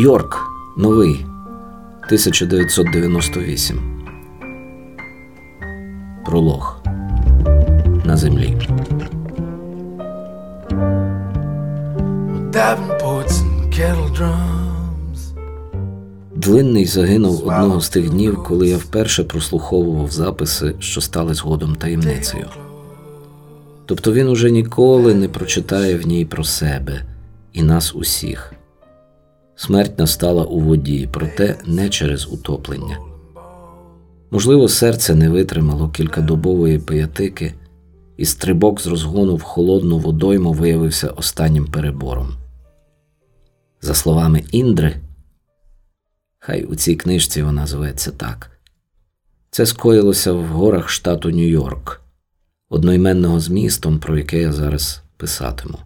Йорк новий 1998. Пролог на землі. Длинний загинув одного з тих днів, коли я вперше прослуховував записи, що стали згодом таємницею. Тобто він уже ніколи не прочитає в ній про себе і нас усіх. Смерть настала у воді, проте не через утоплення. Можливо, серце не витримало кількадобової пиятики, і стрибок з розгону в холодну водойму виявився останнім перебором. За словами Індри, хай у цій книжці вона зветься так, це скоїлося в горах штату Нью-Йорк, одноіменного з містом, про яке я зараз писатиму.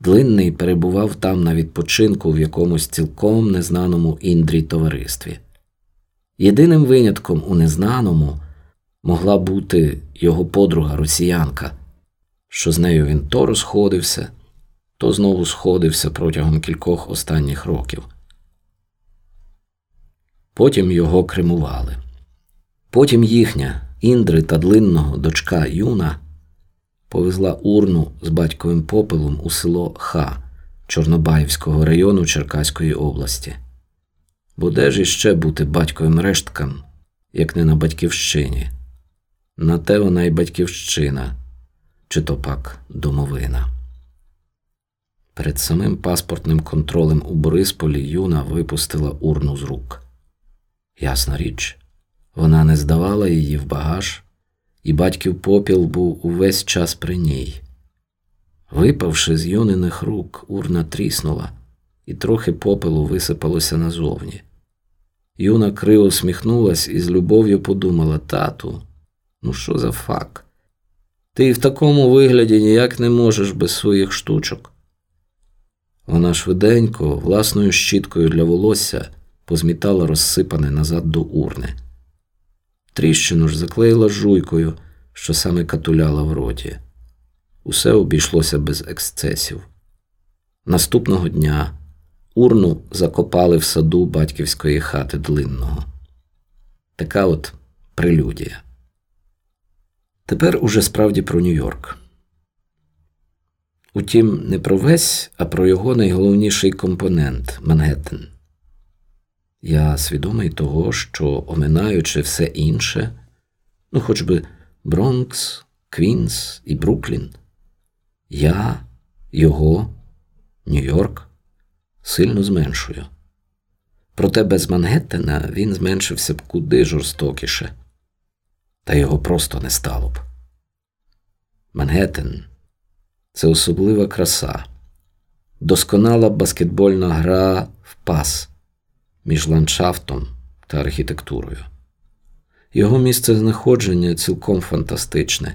Длинний перебував там на відпочинку в якомусь цілком незнаному індрі товаристві. Єдиним винятком у незнаному могла бути його подруга росіянка, що з нею він то розходився, то знову сходився протягом кількох останніх років. Потім його кремували. Потім їхня Індри та длинного дочка Юна повезла урну з батьковим попелом у село Ха Чорнобаївського району Черкаської області. Бо де ж іще бути батьковим решткам, як не на батьківщині? На те вона й батьківщина, чи то пак домовина. Перед самим паспортним контролем у Борисполі Юна випустила урну з рук. Ясна річ, вона не здавала її в багаж, і батьків попіл був увесь час при ній. Випавши з юниних рук, урна тріснула, і трохи попелу висипалося назовні. Юна криво усміхнулась і з любов'ю подумала тату, ну що за фак? Ти в такому вигляді ніяк не можеш без своїх штучок. Вона швиденько, власною щіткою для волосся позмітала розсипане назад до урни. Тріщину ж заклеїла жуйкою, що саме катуляла в роті. Усе обійшлося без ексцесів. Наступного дня урну закопали в саду батьківської хати длинного. Така от прелюдія. Тепер уже справді про Нью-Йорк. Утім, не про весь, а про його найголовніший компонент Мангеттен. Я свідомий того, що, оминаючи все інше, ну хоч би Бронкс, Квінс і Бруклін, я, його, Нью-Йорк сильно зменшую. Проте без Мангеттена він зменшився б куди жорстокіше, та його просто не стало б. Мангеттен це особлива краса, досконала баскетбольна гра в пас між ландшафтом та архітектурою. Його місце знаходження цілком фантастичне,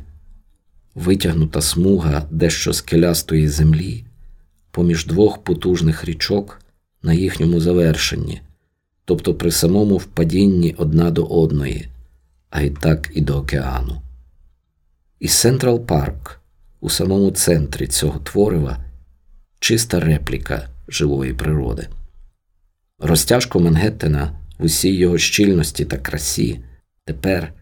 витягнута смуга дещо скелястої землі поміж двох потужних річок на їхньому завершенні, тобто при самому впадінні одна до одної, а й так і до океану. І Централ Парк у самому центрі цього творива чиста репліка живої природи. Розтяжку Мангеттена в усій його щільності та красі тепер,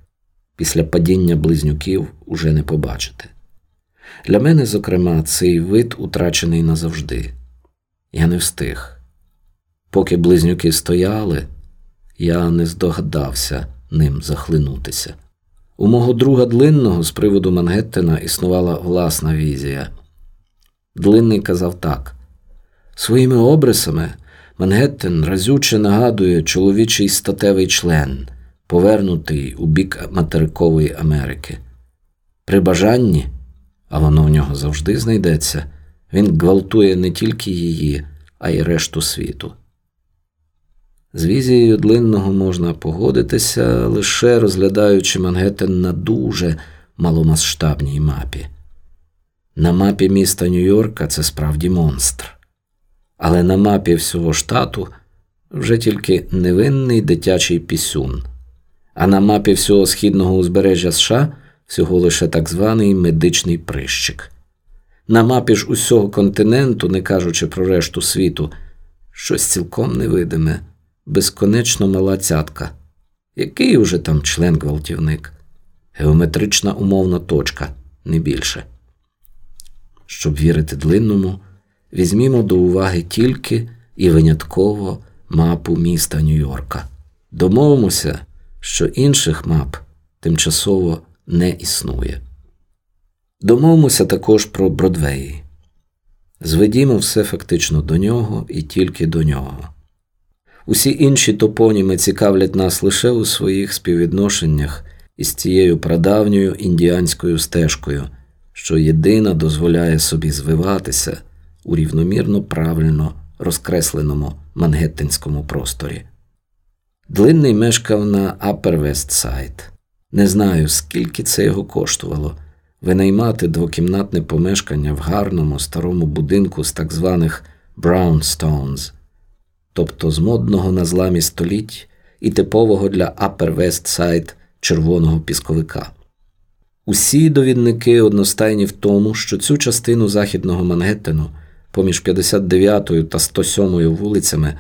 після падіння близнюків, уже не побачити. Для мене, зокрема, цей вид утрачений назавжди. Я не встиг. Поки близнюки стояли, я не здогадався ним захлинутися. У мого друга длинного з приводу Мангеттена існувала власна візія. Длинний казав так: своїми обрисами Мангеттен разюче нагадує чоловічий статевий член, повернутий у бік материкової Америки. При бажанні, а воно в нього завжди знайдеться, він гвалтує не тільки її, а й решту світу. З візією длинного можна погодитися, лише розглядаючи Мангеттен на дуже маломасштабній мапі. На мапі міста Нью-Йорка це справді монстр але на мапі всього штату вже тільки невинний дитячий пісюн, а на мапі всього східного узбережжя США всього лише так званий медичний прищик. На мапі ж усього континенту, не кажучи про решту світу, щось цілком невидиме, безконечно мала цятка. Який уже там член гвалтівник? Геометрична умовна точка, не більше. Щоб вірити длинному, візьмімо до уваги тільки і винятково мапу міста Нью-Йорка. Домовимося, що інших мап тимчасово не існує. Домовимося також про Бродвеї. Зведімо все фактично до нього і тільки до нього. Усі інші топоніми цікавлять нас лише у своїх співвідношеннях із цією прадавньою індіанською стежкою, що єдина дозволяє собі звиватися у рівномірно правильно розкресленому мангеттинському просторі. Длинний мешкав на Upper West Side. Не знаю, скільки це його коштувало винаймати двокімнатне помешкання в гарному старому будинку з так званих Brownstones, тобто з модного на зламі століть і типового для Upper West Side червоного пісковика. Усі довідники одностайні в тому, що цю частину західного Мангеттену поміж 59 та 107 вулицями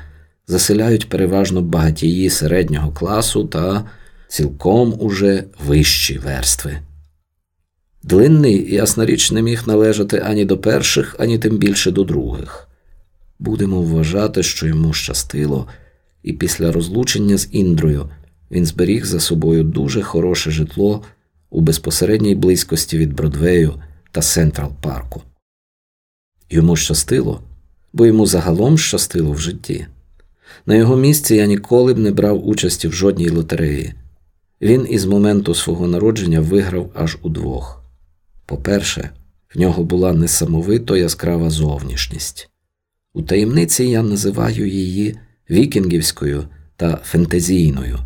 заселяють переважно багатії середнього класу та цілком уже вищі верстви. Длинний, ясна річ, не міг належати ані до перших, ані тим більше до других. Будемо вважати, що йому щастило, і після розлучення з Індрою він зберіг за собою дуже хороше житло у безпосередній близькості від Бродвею та Сентрал Парку. Йому щастило, бо йому загалом щастило в житті. На його місці я ніколи б не брав участі в жодній лотереї. Він із моменту свого народження виграв аж удвох. По-перше, в нього була несамовито яскрава зовнішність. У таємниці я називаю її вікінгівською та фентезійною,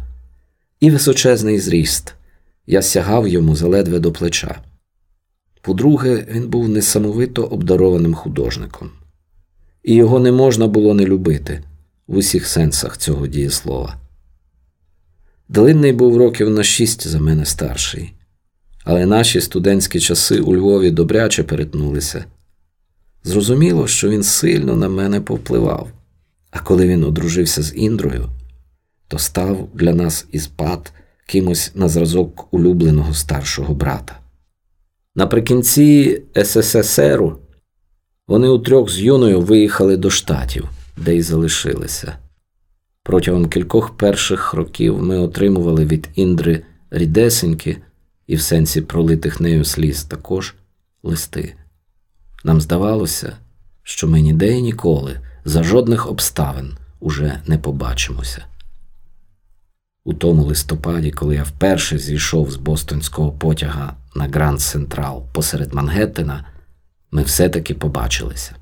і височезний зріст я сягав йому заледве до плеча. По-друге, він був несамовито обдарованим художником, і його не можна було не любити в усіх сенсах цього дієслова. Длинний був років на шість за мене старший, але наші студентські часи у Львові добряче перетнулися. Зрозуміло, що він сильно на мене повпливав, а коли він одружився з Індрою, то став для нас із пад кимось на зразок улюбленого старшого брата. Наприкінці СССРу вони утрьох з юною виїхали до штатів, де й залишилися. Протягом кількох перших років ми отримували від Індри рідесеньки і в сенсі пролитих нею сліз також листи. Нам здавалося, що ми ніде і ніколи за жодних обставин уже не побачимося. У тому листопаді, коли я вперше зійшов з бостонського потяга на Гранд Централ посеред Мангеттена, ми все таки побачилися.